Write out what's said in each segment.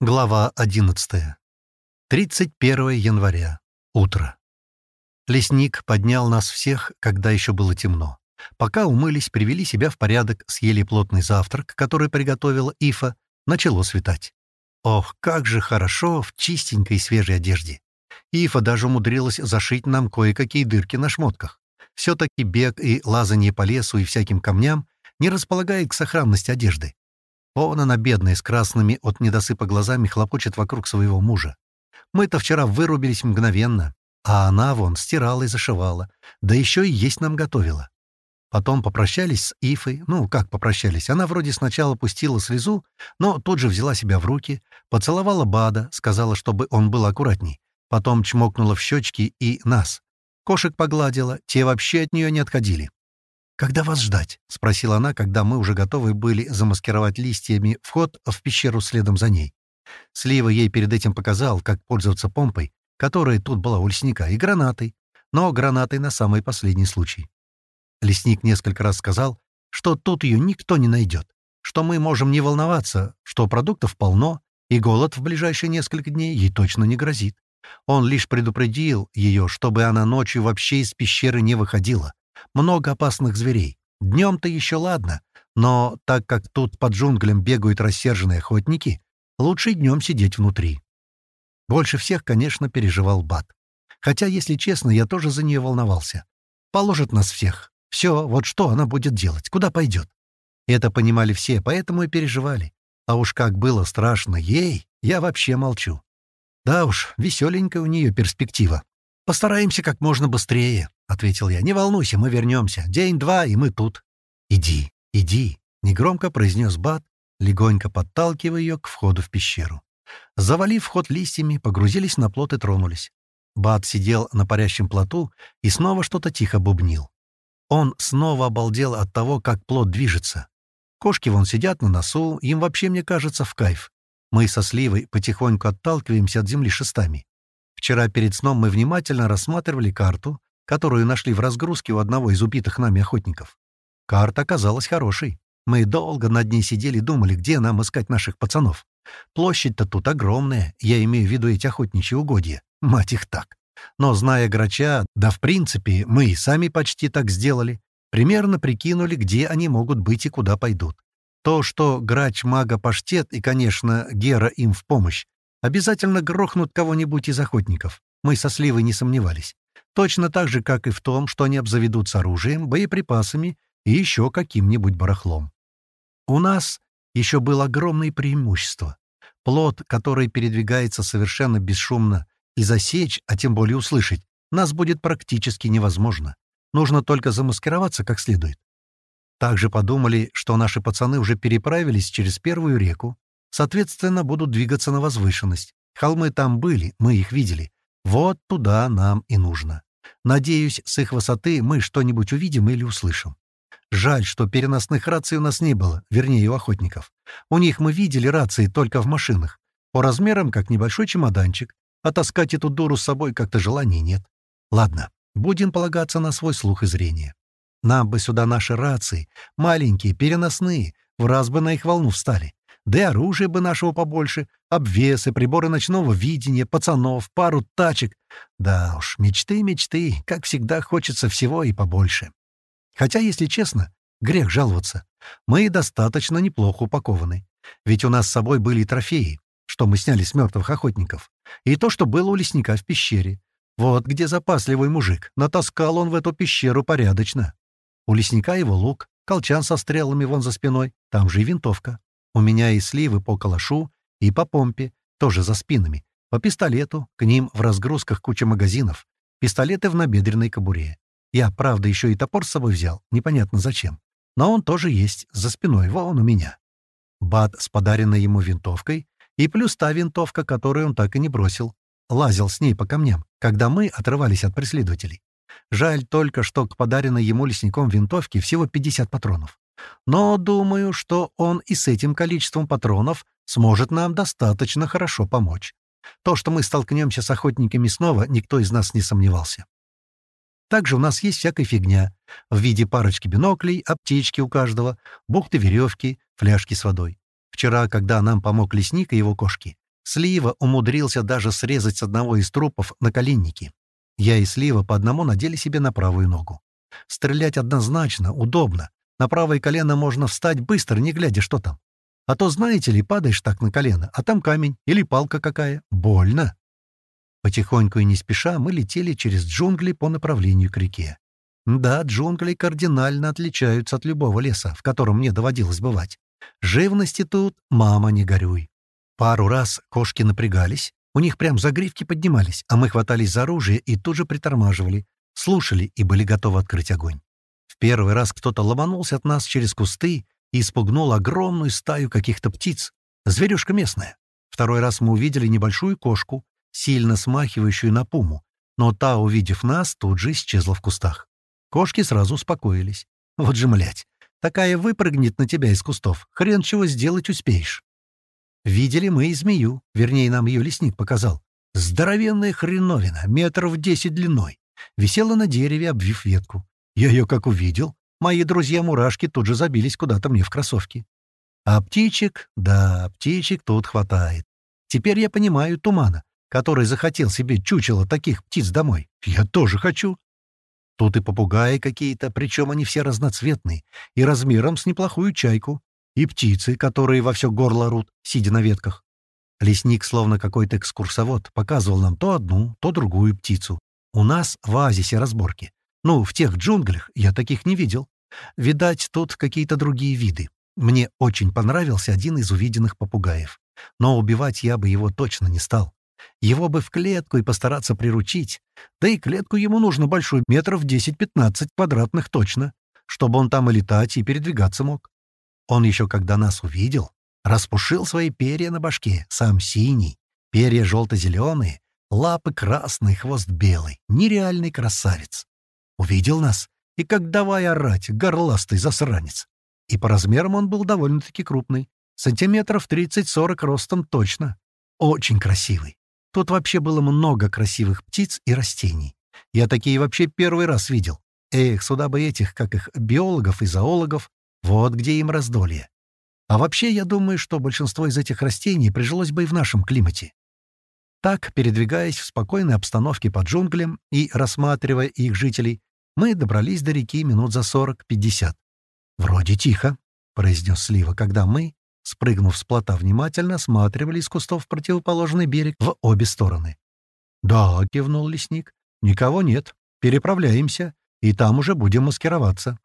Глава 11. 31 января. Утро. Лесник поднял нас всех, когда еще было темно. Пока умылись, привели себя в порядок, съели плотный завтрак, который приготовила Ифа, начало светать. Ох, как же хорошо в чистенькой свежей одежде. Ифа даже умудрилась зашить нам кое-какие дырки на шмотках. Все-таки бег и лазание по лесу и всяким камням не располагает к сохранности одежды. Вон она, бедная, с красными от недосыпа глазами, хлопочет вокруг своего мужа. Мы-то вчера вырубились мгновенно, а она вон стирала и зашивала, да еще и есть нам готовила. Потом попрощались с Ифой, ну, как попрощались, она вроде сначала пустила слезу, но тут же взяла себя в руки, поцеловала Бада, сказала, чтобы он был аккуратней, потом чмокнула в щечки и нас. Кошек погладила, те вообще от нее не отходили. «Когда вас ждать?» — спросила она, когда мы уже готовы были замаскировать листьями вход в пещеру следом за ней. Слива ей перед этим показал, как пользоваться помпой, которая тут была у лесника, и гранатой, но гранатой на самый последний случай. Лесник несколько раз сказал, что тут ее никто не найдет, что мы можем не волноваться, что продуктов полно, и голод в ближайшие несколько дней ей точно не грозит. Он лишь предупредил ее, чтобы она ночью вообще из пещеры не выходила, много опасных зверей. Днем-то еще ладно, но так как тут под джунглям бегают рассерженные охотники, лучше днем сидеть внутри. Больше всех, конечно, переживал Бат. Хотя, если честно, я тоже за нее волновался. Положит нас всех. Все, вот что она будет делать, куда пойдет. Это понимали все, поэтому и переживали. А уж как было страшно ей, я вообще молчу. Да уж, веселенькая у нее перспектива. Постараемся как можно быстрее. — ответил я. «Не волнуйся, мы вернемся. День-два, и мы тут». «Иди, иди», — негромко произнес Бат, легонько подталкивая ее к входу в пещеру. Завалив вход листьями, погрузились на плот и тронулись. Бат сидел на парящем плоту и снова что-то тихо бубнил. Он снова обалдел от того, как плот движется. Кошки вон сидят на носу, им вообще, мне кажется, в кайф. Мы со Сливой потихоньку отталкиваемся от земли шестами. Вчера перед сном мы внимательно рассматривали карту, которую нашли в разгрузке у одного из убитых нами охотников. Карта оказалась хорошей. Мы долго над ней сидели и думали, где нам искать наших пацанов. Площадь-то тут огромная, я имею в виду эти охотничьи угодья. Мать их так. Но, зная грача, да в принципе, мы и сами почти так сделали, примерно прикинули, где они могут быть и куда пойдут. То, что грач мага паштет и, конечно, Гера им в помощь, обязательно грохнут кого-нибудь из охотников. Мы со Сливой не сомневались. Точно так же, как и в том, что они обзаведутся оружием, боеприпасами и еще каким-нибудь барахлом. У нас еще было огромное преимущество. Плод, который передвигается совершенно бесшумно, и засечь, а тем более услышать, нас будет практически невозможно. Нужно только замаскироваться как следует. Также подумали, что наши пацаны уже переправились через первую реку, соответственно, будут двигаться на возвышенность. Холмы там были, мы их видели. Вот туда нам и нужно. Надеюсь, с их высоты мы что-нибудь увидим или услышим. Жаль, что переносных раций у нас не было, вернее, у охотников. У них мы видели рации только в машинах. По размерам, как небольшой чемоданчик, а таскать эту дуру с собой как-то желания нет. Ладно, будем полагаться на свой слух и зрение. Нам бы сюда наши рации, маленькие, переносные, в раз бы на их волну встали. Да и оружия бы нашего побольше, обвесы, приборы ночного видения, пацанов, пару тачек. Да уж, мечты, мечты, как всегда хочется всего и побольше. Хотя, если честно, грех жаловаться. Мы достаточно неплохо упакованы. Ведь у нас с собой были трофеи, что мы сняли с мертвых охотников, и то, что было у лесника в пещере. Вот где запасливый мужик. Натаскал он в эту пещеру порядочно. У лесника его лук, колчан со стрелами вон за спиной, там же и винтовка. У меня и сливы по калашу, и по помпе, тоже за спинами, по пистолету, к ним в разгрузках куча магазинов, пистолеты в набедренной кобуре. Я, правда, еще и топор с собой взял, непонятно зачем. Но он тоже есть, за спиной, вон у меня. Бат с подаренной ему винтовкой и плюс та винтовка, которую он так и не бросил. Лазил с ней по камням, когда мы отрывались от преследователей. Жаль только, что к подаренной ему лесником винтовке всего 50 патронов. Но думаю, что он и с этим количеством патронов сможет нам достаточно хорошо помочь. То, что мы столкнемся с охотниками снова, никто из нас не сомневался. Также у нас есть всякая фигня в виде парочки биноклей, аптечки у каждого, бухты веревки, фляжки с водой. Вчера, когда нам помог лесник и его кошки, Слива умудрился даже срезать с одного из трупов наколенники. Я и Слива по одному надели себе на правую ногу. Стрелять однозначно, удобно. На правое колено можно встать быстро, не глядя, что там. А то, знаете ли, падаешь так на колено, а там камень или палка какая. Больно. Потихоньку и не спеша мы летели через джунгли по направлению к реке. Да, джунгли кардинально отличаются от любого леса, в котором мне доводилось бывать. Живности тут, мама, не горюй. Пару раз кошки напрягались, у них прям загривки поднимались, а мы хватались за оружие и тут же притормаживали, слушали и были готовы открыть огонь. Первый раз кто-то ломанулся от нас через кусты и испугнул огромную стаю каких-то птиц. Зверюшка местная. Второй раз мы увидели небольшую кошку, сильно смахивающую на пуму, но та, увидев нас, тут же исчезла в кустах. Кошки сразу успокоились. Вот же, млять, такая выпрыгнет на тебя из кустов, хрен чего сделать успеешь. Видели мы и змею, вернее, нам ее лесник показал. Здоровенная хреновина, метров десять длиной. Висела на дереве, обвив ветку. Я ее как увидел, мои друзья-мурашки тут же забились куда-то мне в кроссовки. А птичек, да, птичек тут хватает. Теперь я понимаю тумана, который захотел себе чучело таких птиц домой. Я тоже хочу. Тут и попугаи какие-то, причем они все разноцветные, и размером с неплохую чайку, и птицы, которые во все горло рут, сидя на ветках. Лесник, словно какой-то экскурсовод, показывал нам то одну, то другую птицу. У нас в оазисе разборки. Ну, в тех джунглях я таких не видел. Видать, тут какие-то другие виды. Мне очень понравился один из увиденных попугаев. Но убивать я бы его точно не стал. Его бы в клетку и постараться приручить. Да и клетку ему нужно большую, метров 10-15 квадратных точно, чтобы он там и летать, и передвигаться мог. Он еще когда нас увидел, распушил свои перья на башке, сам синий, перья желто-зеленые, лапы красные, хвост белый, нереальный красавец. Увидел нас, и как давай орать, горластый засранец. И по размерам он был довольно-таки крупный, сантиметров 30-40 ростом точно. Очень красивый. Тут вообще было много красивых птиц и растений. Я такие вообще первый раз видел. Эх, сюда бы этих, как их, биологов и зоологов, вот где им раздолье. А вообще, я думаю, что большинство из этих растений прижилось бы и в нашем климате. Так, передвигаясь в спокойной обстановке по джунглям и рассматривая их жителей, мы добрались до реки минут за 40-50. «Вроде тихо», — произнес Слива, когда мы, спрыгнув с плота, внимательно осматривали из кустов противоположный берег в обе стороны. «Да», — кивнул лесник, — «никого нет. Переправляемся, и там уже будем маскироваться».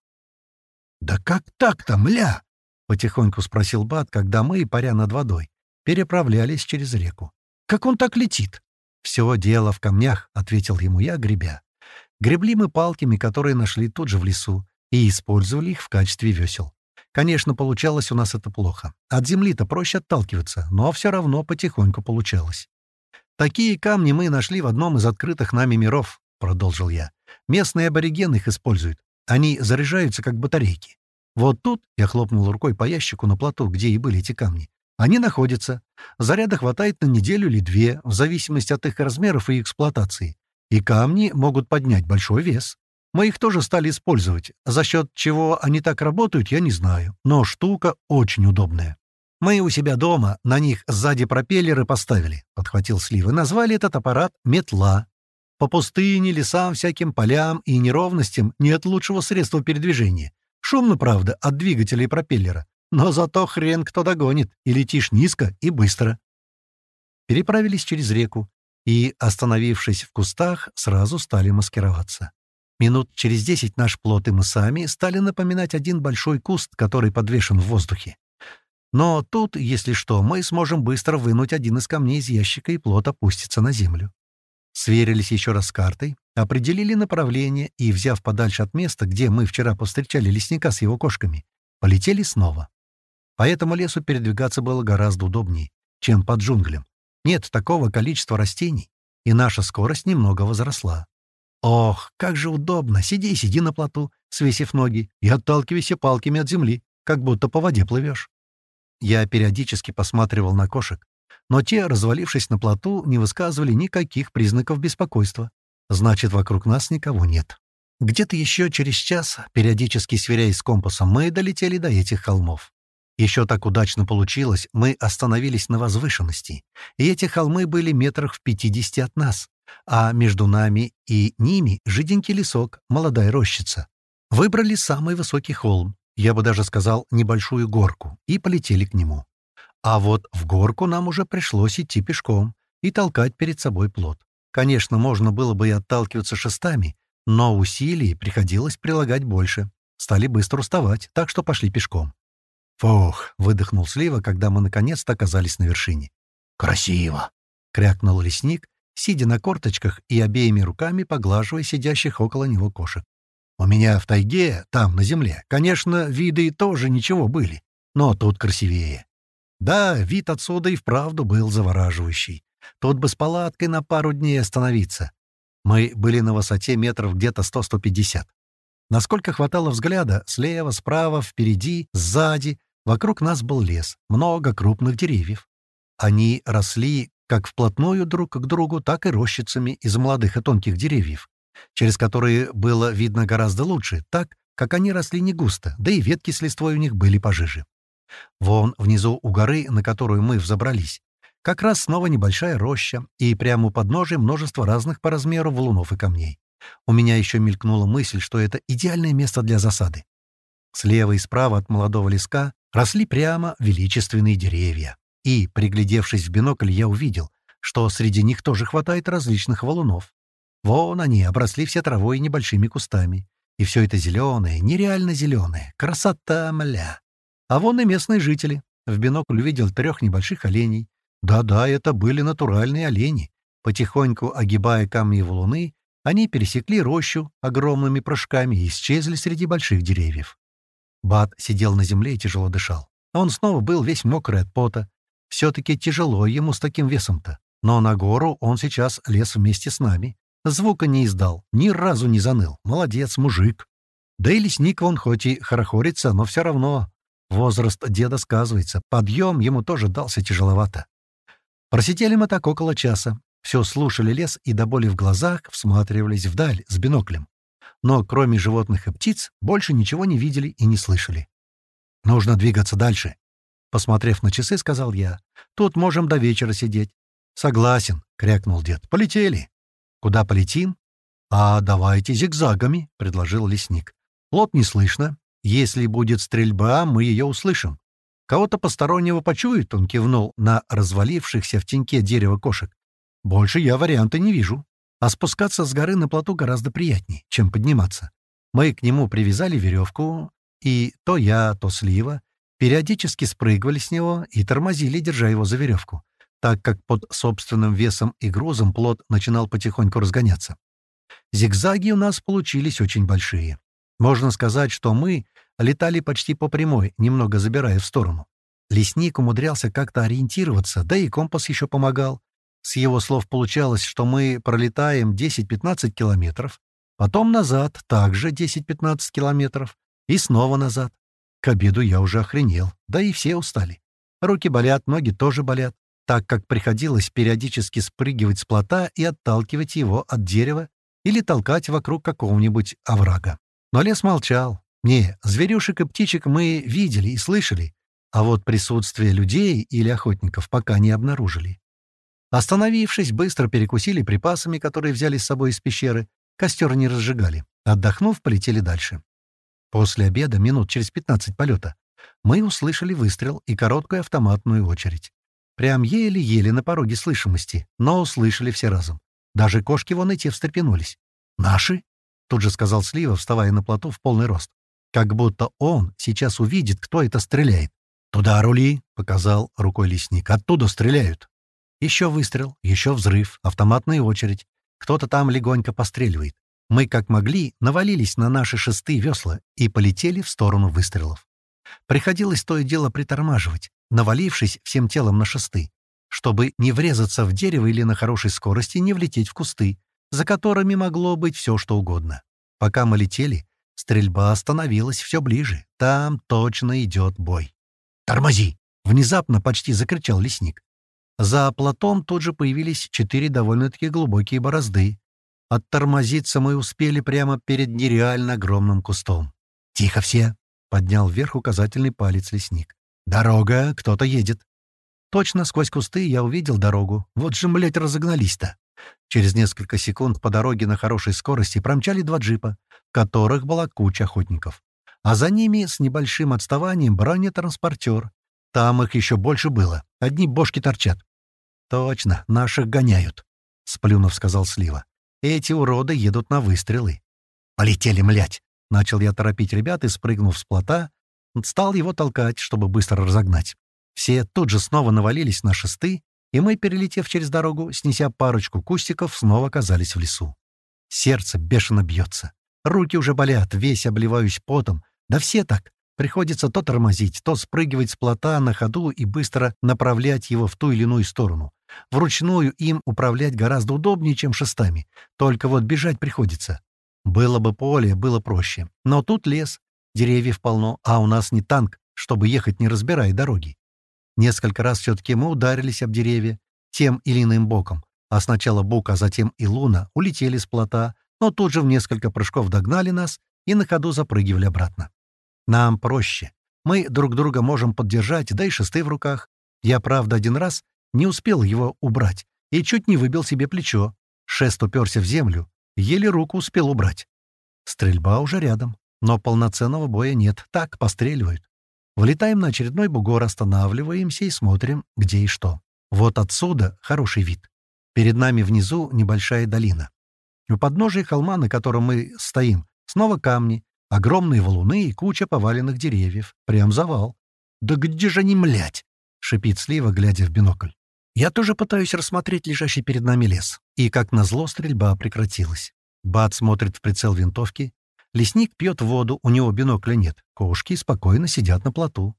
«Да как так-то, мля?» — потихоньку спросил Бат, когда мы, паря над водой, переправлялись через реку. «Как он так летит?» «Все дело в камнях», — ответил ему я, гребя. Гребли мы палками, которые нашли тут же в лесу, и использовали их в качестве весел. Конечно, получалось у нас это плохо. От земли-то проще отталкиваться, но все равно потихоньку получалось. «Такие камни мы нашли в одном из открытых нами миров», — продолжил я. «Местные аборигены их используют. Они заряжаются, как батарейки. Вот тут, — я хлопнул рукой по ящику на плоту, где и были эти камни, — они находятся. Заряда хватает на неделю или две, в зависимости от их размеров и эксплуатации. И камни могут поднять большой вес. Мы их тоже стали использовать. За счет чего они так работают, я не знаю. Но штука очень удобная. Мы у себя дома на них сзади пропеллеры поставили, — подхватил Слива, — назвали этот аппарат «метла». По пустыне, лесам, всяким полям и неровностям нет лучшего средства передвижения. Шумно, правда, от двигателя и пропеллера. Но зато хрен кто догонит, и летишь низко и быстро. Переправились через реку и, остановившись в кустах, сразу стали маскироваться. Минут через десять наш плот и мы сами стали напоминать один большой куст, который подвешен в воздухе. Но тут, если что, мы сможем быстро вынуть один из камней из ящика, и плот опустится на землю. Сверились еще раз с картой, определили направление и, взяв подальше от места, где мы вчера повстречали лесника с его кошками, полетели снова. По этому лесу передвигаться было гораздо удобнее, чем под джунглям. Нет такого количества растений, и наша скорость немного возросла. Ох, как же удобно! Сиди сиди на плоту, свесив ноги, и отталкивайся палками от земли, как будто по воде плывешь. Я периодически посматривал на кошек, но те, развалившись на плоту, не высказывали никаких признаков беспокойства. Значит, вокруг нас никого нет. Где-то еще через час, периодически сверяясь с компасом, мы долетели до этих холмов. Еще так удачно получилось, мы остановились на возвышенности, и эти холмы были метрах в пятидесяти от нас, а между нами и ними жиденький лесок, молодая рощица. Выбрали самый высокий холм, я бы даже сказал небольшую горку, и полетели к нему. А вот в горку нам уже пришлось идти пешком и толкать перед собой плод. Конечно, можно было бы и отталкиваться шестами, но усилий приходилось прилагать больше. Стали быстро уставать, так что пошли пешком. «Фух!» — выдохнул Слива, когда мы наконец-то оказались на вершине. «Красиво!» — крякнул лесник, сидя на корточках и обеими руками поглаживая сидящих около него кошек. «У меня в тайге, там, на земле, конечно, виды тоже ничего были, но тут красивее. Да, вид отсюда и вправду был завораживающий. Тут бы с палаткой на пару дней остановиться. Мы были на высоте метров где-то 100-150. Насколько хватало взгляда, слева, справа, впереди, сзади, вокруг нас был лес, много крупных деревьев. Они росли как вплотную друг к другу, так и рощицами из молодых и тонких деревьев, через которые было видно гораздо лучше, так, как они росли не густо, да и ветки с листвой у них были пожиже. Вон внизу у горы, на которую мы взобрались, как раз снова небольшая роща, и прямо у подножия множество разных по размеру валунов и камней. У меня еще мелькнула мысль, что это идеальное место для засады. Слева и справа от молодого леска росли прямо величественные деревья. И, приглядевшись в бинокль, я увидел, что среди них тоже хватает различных валунов. Вон они, обросли все травой и небольшими кустами. И все это зеленое, нереально зеленое. Красота, мля! А вон и местные жители. В бинокль увидел трех небольших оленей, да-да, это были натуральные олени. Потихоньку огибая камни и валуны, они пересекли рощу огромными прыжками и исчезли среди больших деревьев. Бат сидел на земле и тяжело дышал. Он снова был весь мокрый от пота. Все-таки тяжело ему с таким весом-то. Но на гору он сейчас лез вместе с нами. Звука не издал, ни разу не заныл. Молодец, мужик. Да и лесник он хоть и хорохорится, но все равно. Возраст деда сказывается. Подъем ему тоже дался тяжеловато. Просидели мы так около часа. Все слушали лес и до боли в глазах всматривались вдаль с биноклем. Но кроме животных и птиц больше ничего не видели и не слышали. «Нужно двигаться дальше», — посмотрев на часы, сказал я. «Тут можем до вечера сидеть». «Согласен», — крякнул дед. «Полетели». «Куда полетим?» «А давайте зигзагами», — предложил лесник. «Лот не слышно. Если будет стрельба, мы ее услышим. Кого-то постороннего почует, он кивнул на развалившихся в теньке дерева кошек. Больше я варианта не вижу. А спускаться с горы на плоту гораздо приятнее, чем подниматься. Мы к нему привязали веревку, и то я, то слива периодически спрыгивали с него и тормозили, держа его за веревку, так как под собственным весом и грузом плот начинал потихоньку разгоняться. Зигзаги у нас получились очень большие. Можно сказать, что мы летали почти по прямой, немного забирая в сторону. Лесник умудрялся как-то ориентироваться, да и компас еще помогал. С его слов получалось, что мы пролетаем 10-15 километров, потом назад также 10-15 километров, и снова назад. К обеду я уже охренел, да и все устали. Руки болят, ноги тоже болят, так как приходилось периодически спрыгивать с плота и отталкивать его от дерева или толкать вокруг какого-нибудь оврага. Но лес молчал, не, зверюшек и птичек мы видели и слышали, а вот присутствие людей или охотников пока не обнаружили. Остановившись, быстро перекусили припасами, которые взяли с собой из пещеры, костер не разжигали. Отдохнув, полетели дальше. После обеда, минут через 15 полета, мы услышали выстрел и короткую автоматную очередь. Прям еле-еле на пороге слышимости, но услышали все разом. Даже кошки вон эти встрепенулись. «Наши?» — тут же сказал Слива, вставая на плоту в полный рост. Как будто он сейчас увидит, кто это стреляет. «Туда рули!» — показал рукой лесник. «Оттуда стреляют!» Еще выстрел, еще взрыв, автоматная очередь. Кто-то там легонько постреливает. Мы, как могли, навалились на наши шесты весла и полетели в сторону выстрелов. Приходилось то и дело притормаживать, навалившись всем телом на шесты, чтобы не врезаться в дерево или на хорошей скорости не влететь в кусты, за которыми могло быть все что угодно. Пока мы летели, Стрельба становилась все ближе. Там точно идет бой. «Тормози!» — внезапно почти закричал лесник. За платом тут же появились четыре довольно-таки глубокие борозды. Оттормозиться мы успели прямо перед нереально огромным кустом. «Тихо все!» — поднял вверх указательный палец лесник. «Дорога, кто-то едет». Точно сквозь кусты я увидел дорогу. Вот же, блядь, разогнались-то. Через несколько секунд по дороге на хорошей скорости промчали два джипа, в которых была куча охотников. А за ними с небольшим отставанием бронетранспортер. Там их еще больше было. Одни бошки торчат. «Точно, наших гоняют», — сплюнув, сказал Слива. «Эти уроды едут на выстрелы». «Полетели, млять!» — начал я торопить ребят и, спрыгнув с плота, стал его толкать, чтобы быстро разогнать. Все тут же снова навалились на шесты, и мы, перелетев через дорогу, снеся парочку кустиков, снова оказались в лесу. Сердце бешено бьется. Руки уже болят, весь обливаюсь потом. Да все так. Приходится то тормозить, то спрыгивать с плота на ходу и быстро направлять его в ту или иную сторону. Вручную им управлять гораздо удобнее, чем шестами. Только вот бежать приходится. Было бы поле, было проще. Но тут лес, деревьев полно, а у нас не танк, чтобы ехать не разбирая дороги. Несколько раз все-таки мы ударились об деревья, тем или иным боком, а сначала Бук, а затем и Луна улетели с плота, но тут же в несколько прыжков догнали нас и на ходу запрыгивали обратно. Нам проще. Мы друг друга можем поддержать, да и шесты в руках. Я, правда, один раз не успел его убрать и чуть не выбил себе плечо. Шест уперся в землю, еле руку успел убрать. Стрельба уже рядом, но полноценного боя нет, так постреливают. Влетаем на очередной бугор, останавливаемся и смотрим, где и что. Вот отсюда хороший вид. Перед нами внизу небольшая долина. У подножия холма, на котором мы стоим, снова камни, огромные валуны и куча поваленных деревьев. Прям завал. «Да где же они, млять?» — шипит Слива, глядя в бинокль. Я тоже пытаюсь рассмотреть лежащий перед нами лес. И, как назло, стрельба прекратилась. Бат смотрит в прицел винтовки, Лесник пьет воду, у него бинокля нет. Кошки спокойно сидят на плоту.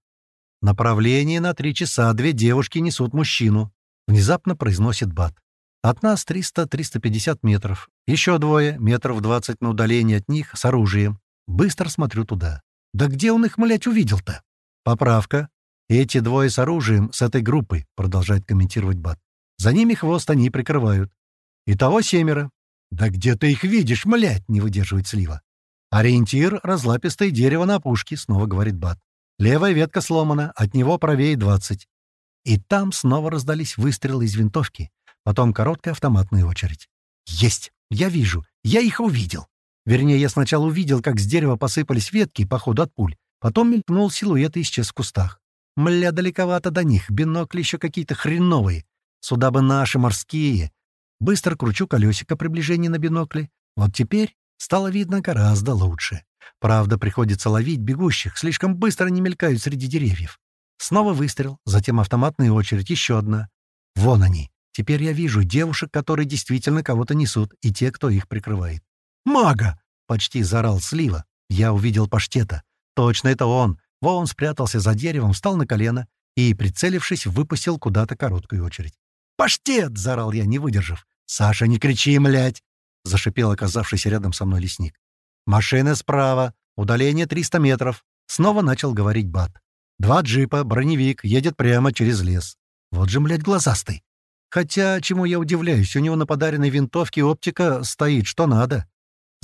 «Направление на три часа, две девушки несут мужчину», — внезапно произносит Бат. «От нас 300-350 метров. Еще двое, метров 20 на удалении от них, с оружием. Быстро смотрю туда. Да где он их, млять, увидел-то?» «Поправка. Эти двое с оружием, с этой группой», — продолжает комментировать Бат. «За ними хвост они прикрывают. Итого семеро». «Да где ты их видишь, млять?» — не выдерживает Слива. «Ориентир — разлапистое дерево на опушке», — снова говорит Бат. «Левая ветка сломана, от него правее двадцать». И там снова раздались выстрелы из винтовки, потом короткая автоматная очередь. «Есть! Я вижу! Я их увидел!» Вернее, я сначала увидел, как с дерева посыпались ветки, по ходу от пуль. Потом мелькнул силуэт и исчез в кустах. Мля, далековато до них, бинокли еще какие-то хреновые. Сюда бы наши морские. Быстро кручу колесико приближения на бинокле. Вот теперь Стало видно гораздо лучше. Правда, приходится ловить бегущих, слишком быстро они мелькают среди деревьев. Снова выстрел, затем автоматная очередь, еще одна. Вон они. Теперь я вижу девушек, которые действительно кого-то несут, и те, кто их прикрывает. «Мага!» — почти заорал Слива. Я увидел паштета. Точно это он. Вон спрятался за деревом, встал на колено и, прицелившись, выпустил куда-то короткую очередь. «Паштет!» — заорал я, не выдержав. «Саша, не кричи, млять!» — зашипел оказавшийся рядом со мной лесник. «Машина справа, удаление 300 метров», — снова начал говорить Бат. «Два джипа, броневик, едет прямо через лес. Вот же, блядь, глазастый. Хотя, чему я удивляюсь, у него на подаренной винтовке оптика стоит, что надо».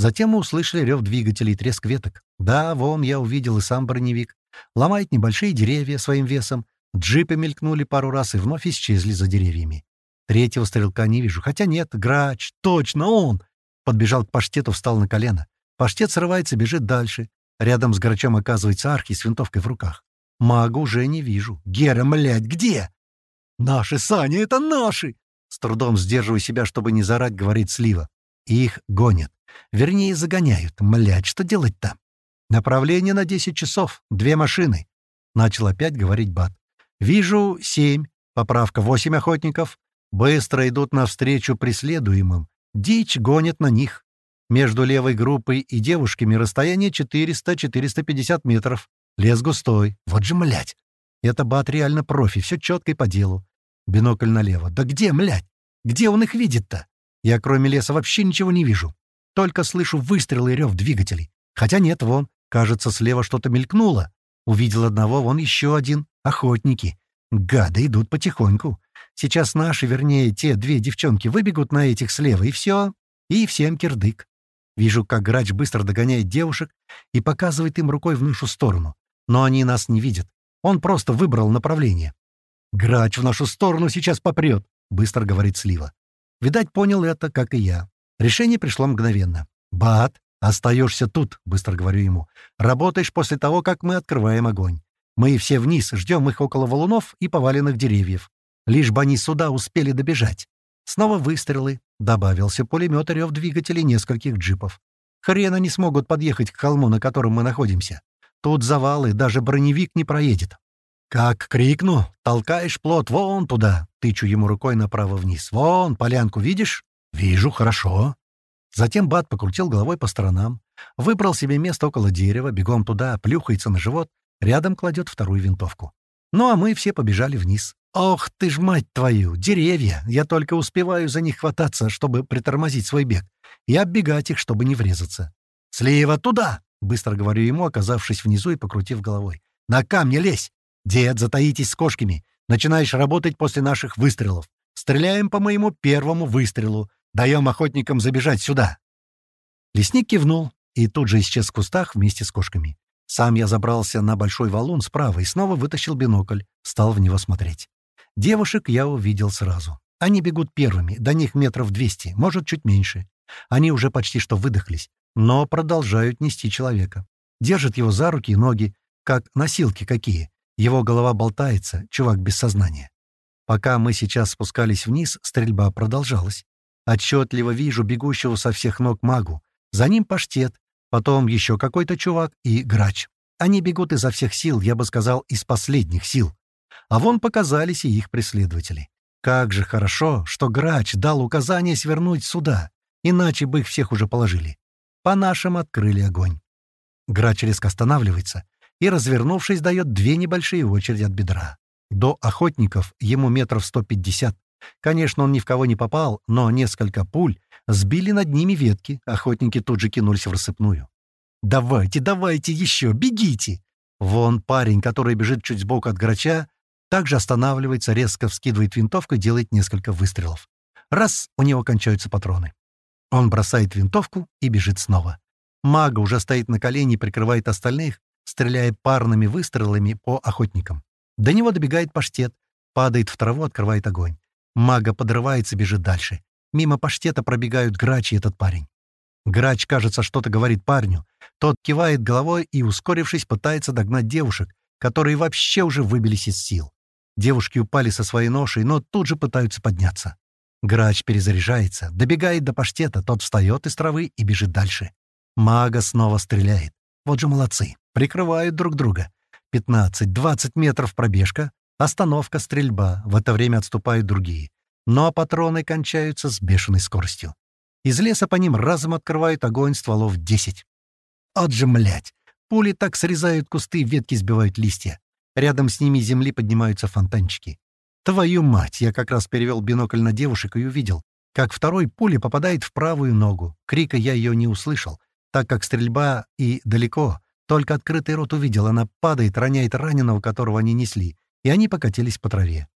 Затем мы услышали рев двигателей и треск веток. Да, вон я увидел и сам броневик. Ломает небольшие деревья своим весом. Джипы мелькнули пару раз и вновь исчезли за деревьями. Третьего стрелка не вижу. Хотя нет, грач, точно он! Подбежал к паштету, встал на колено. Паштет срывается, бежит дальше. Рядом с грачом оказывается архи с винтовкой в руках. Мага уже не вижу. Гера, млядь, где? «Наши, Саня, это наши!» С трудом сдерживаю себя, чтобы не зарать, говорит Слива. Их гонят. Вернее, загоняют. Млядь, что делать-то? Направление на 10 часов. Две машины. Начал опять говорить Бат. Вижу семь. Поправка восемь охотников. Быстро идут навстречу преследуемым. Дичь гонит на них. Между левой группой и девушками расстояние 400-450 метров. Лес густой. Вот же, млять. Это бат реально профи, все четко и по делу. Бинокль налево. Да где, млять? Где он их видит-то? Я кроме леса вообще ничего не вижу. Только слышу выстрелы и рев двигателей. Хотя нет, вон, кажется, слева что-то мелькнуло. Увидел одного, вон еще один. Охотники. Гады идут потихоньку. Сейчас наши, вернее, те две девчонки выбегут на этих слева, и все. И всем кирдык. Вижу, как грач быстро догоняет девушек и показывает им рукой в нашу сторону. Но они нас не видят. Он просто выбрал направление. «Грач в нашу сторону сейчас попрет», — быстро говорит Слива. Видать, понял это, как и я. Решение пришло мгновенно. «Бат, остаешься тут», — быстро говорю ему. «Работаешь после того, как мы открываем огонь. Мы все вниз, ждем их около валунов и поваленных деревьев. Лишь бы они сюда успели добежать. Снова выстрелы. Добавился пулемет и рев двигателей нескольких джипов. Хрен они смогут подъехать к холму, на котором мы находимся. Тут завалы, даже броневик не проедет. «Как крикну! Толкаешь плот вон туда!» Тычу ему рукой направо-вниз. «Вон, полянку видишь?» «Вижу, хорошо». Затем Бат покрутил головой по сторонам, выбрал себе место около дерева, бегом туда, плюхается на живот, рядом кладет вторую винтовку. Ну а мы все побежали вниз. «Ох ты ж, мать твою! Деревья! Я только успеваю за них хвататься, чтобы притормозить свой бег, и оббегать их, чтобы не врезаться. «Слева туда!» — быстро говорю ему, оказавшись внизу и покрутив головой. «На камни лезь! Дед, затаитесь с кошками! Начинаешь работать после наших выстрелов. Стреляем по моему первому выстрелу. Даем охотникам забежать сюда!» Лесник кивнул и тут же исчез в кустах вместе с кошками. Сам я забрался на большой валун справа и снова вытащил бинокль, стал в него смотреть. Девушек я увидел сразу. Они бегут первыми, до них метров двести, может, чуть меньше. Они уже почти что выдохлись, но продолжают нести человека. Держат его за руки и ноги, как носилки какие. Его голова болтается, чувак без сознания. Пока мы сейчас спускались вниз, стрельба продолжалась. Отчетливо вижу бегущего со всех ног магу. За ним паштет, потом еще какой-то чувак и грач. Они бегут изо всех сил, я бы сказал, из последних сил. А вон показались и их преследователи. Как же хорошо, что Грач дал указание свернуть сюда, иначе бы их всех уже положили. По нашим открыли огонь. Грач резко останавливается и, развернувшись, дает две небольшие очереди от бедра. До охотников ему метров 150. Конечно, он ни в кого не попал, но несколько пуль сбили над ними ветки, охотники тут же кинулись в рассыпную. «Давайте, давайте еще, бегите!» Вон парень, который бежит чуть сбоку от грача, также останавливается, резко вскидывает винтовку и делает несколько выстрелов. Раз — у него кончаются патроны. Он бросает винтовку и бежит снова. Мага уже стоит на колени и прикрывает остальных, стреляя парными выстрелами по охотникам. До него добегает паштет, падает в траву, открывает огонь. Мага подрывается, бежит дальше. Мимо паштета пробегают грач и этот парень. Грач, кажется, что-то говорит парню. Тот кивает головой и, ускорившись, пытается догнать девушек, которые вообще уже выбились из сил. Девушки упали со своей ношей, но тут же пытаются подняться. Грач перезаряжается, добегает до паштета, тот встает из травы и бежит дальше. Мага снова стреляет. Вот же молодцы. Прикрывают друг друга. 15-20 метров пробежка, остановка, стрельба. В это время отступают другие. Но патроны кончаются с бешеной скоростью. Из леса по ним разом открывают огонь стволов 10. От же, млять! Пули так срезают кусты, ветки сбивают листья. Рядом с ними земли поднимаются фонтанчики. Твою мать! Я как раз перевел бинокль на девушек и увидел, как второй пули попадает в правую ногу. Крика я ее не услышал, так как стрельба и далеко. Только открытый рот увидел, она падает, роняет раненого, которого они несли, и они покатились по траве.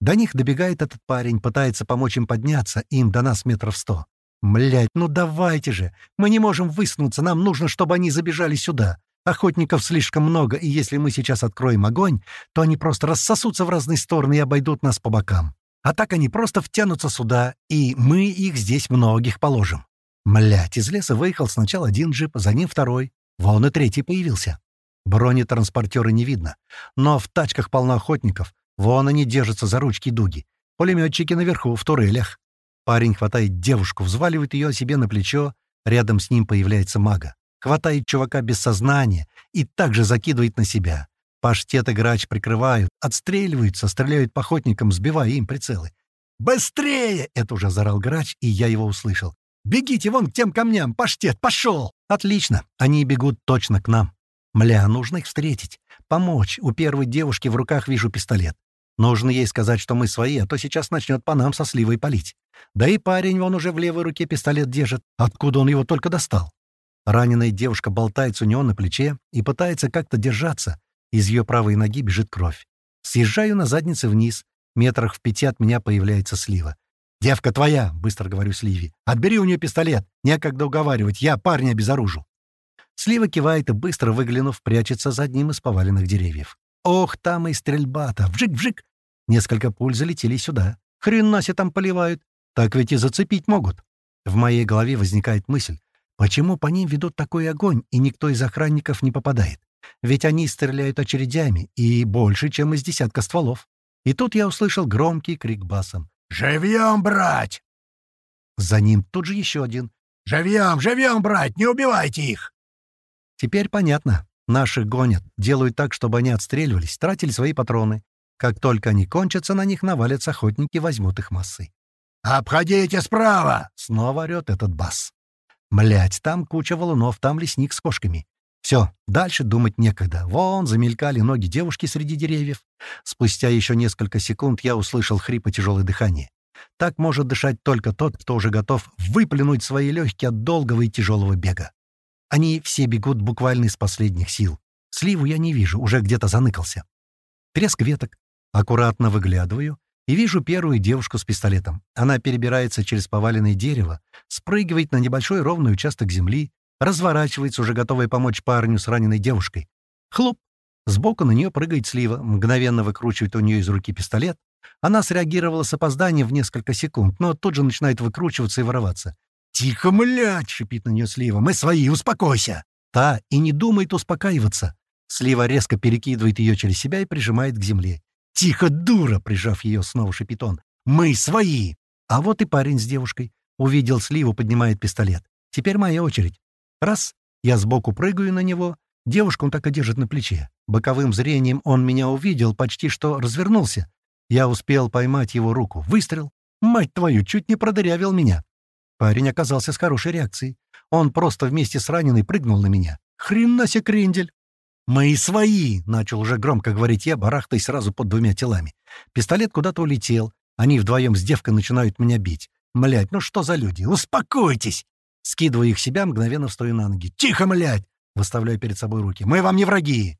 До них добегает этот парень, пытается помочь им подняться, им до нас метров сто. Млять, ну давайте же! Мы не можем высунуться, нам нужно, чтобы они забежали сюда. Охотников слишком много, и если мы сейчас откроем огонь, то они просто рассосутся в разные стороны и обойдут нас по бокам. А так они просто втянутся сюда, и мы их здесь многих положим. Млять, из леса выехал сначала один джип, за ним второй. Вон и третий появился. Бронетранспортера не видно, но в тачках полно охотников. Вон они держатся за ручки дуги. Пулеметчики наверху, в турелях. Парень хватает девушку, взваливает ее себе на плечо, рядом с ним появляется мага. Хватает чувака без сознания и также закидывает на себя. Паштет и грач прикрывают, отстреливаются, стреляют по охотникам, сбивая им прицелы. «Быстрее!» — это уже зарал грач, и я его услышал. «Бегите вон к тем камням! Паштет, пошел!» «Отлично! Они бегут точно к нам. Мля, нужно их встретить. Помочь. У первой девушки в руках вижу пистолет. Нужно ей сказать, что мы свои, а то сейчас начнет по нам со сливой палить. Да и парень вон уже в левой руке пистолет держит. Откуда он его только достал? Раненая девушка болтается у него на плече и пытается как-то держаться. Из ее правой ноги бежит кровь. Съезжаю на заднице вниз. Метрах в пяти от меня появляется слива. «Девка твоя!» — быстро говорю Сливе. «Отбери у нее пистолет! Некогда уговаривать, я парня обезоружу!» Слива кивает и, быстро выглянув, прячется за одним из поваленных деревьев. Ох, там и стрельба-то! Вжик-вжик! Несколько пуль залетели сюда. Хрена себе там поливают. Так ведь и зацепить могут. В моей голове возникает мысль, почему по ним ведут такой огонь, и никто из охранников не попадает? Ведь они стреляют очередями, и больше, чем из десятка стволов. И тут я услышал громкий крик басом. «Живьем, брать!» За ним тут же еще один. «Живьем, живьем, брать! Не убивайте их!» Теперь понятно. Наших гонят, делают так, чтобы они отстреливались, тратили свои патроны. Как только они кончатся, на них навалятся охотники, возьмут их массой. «Обходите справа!» — снова орёт этот бас. Млять, там куча валунов, там лесник с кошками. Все, дальше думать некогда. Вон замелькали ноги девушки среди деревьев. Спустя еще несколько секунд я услышал хрип и тяжелое дыхание. Так может дышать только тот, кто уже готов выплюнуть свои легкие от долгого и тяжелого бега. Они все бегут буквально из последних сил. Сливу я не вижу, уже где-то заныкался. Треск веток. Аккуратно выглядываю и вижу первую девушку с пистолетом. Она перебирается через поваленное дерево, спрыгивает на небольшой ровный участок земли, разворачивается, уже готовая помочь парню с раненой девушкой. Хлоп! Сбоку на нее прыгает слива, мгновенно выкручивает у нее из руки пистолет. Она среагировала с опозданием в несколько секунд, но тут же начинает выкручиваться и вороваться. «Тихо, млядь!» — шипит на нее слива. «Мы свои, успокойся!» Та и не думает успокаиваться. Слива резко перекидывает ее через себя и прижимает к земле. «Тихо, дура!» — прижав ее, снова шипит он. «Мы свои!» А вот и парень с девушкой. Увидел сливу, поднимает пистолет. Теперь моя очередь. Раз. Я сбоку прыгаю на него. Девушку он так и держит на плече. Боковым зрением он меня увидел, почти что развернулся. Я успел поймать его руку. Выстрел. Мать твою, чуть не продырявил меня. Парень оказался с хорошей реакцией. Он просто вместе с раненой прыгнул на меня. Хрена себе крендель! «Мои свои!» — начал уже громко говорить я, барахтаясь сразу под двумя телами. Пистолет куда-то улетел. Они вдвоем с девкой начинают меня бить. Млять, ну что за люди? Успокойтесь! Скидываю их себя, мгновенно встаю на ноги. «Тихо, млять!» — выставляю перед собой руки. «Мы вам не враги!»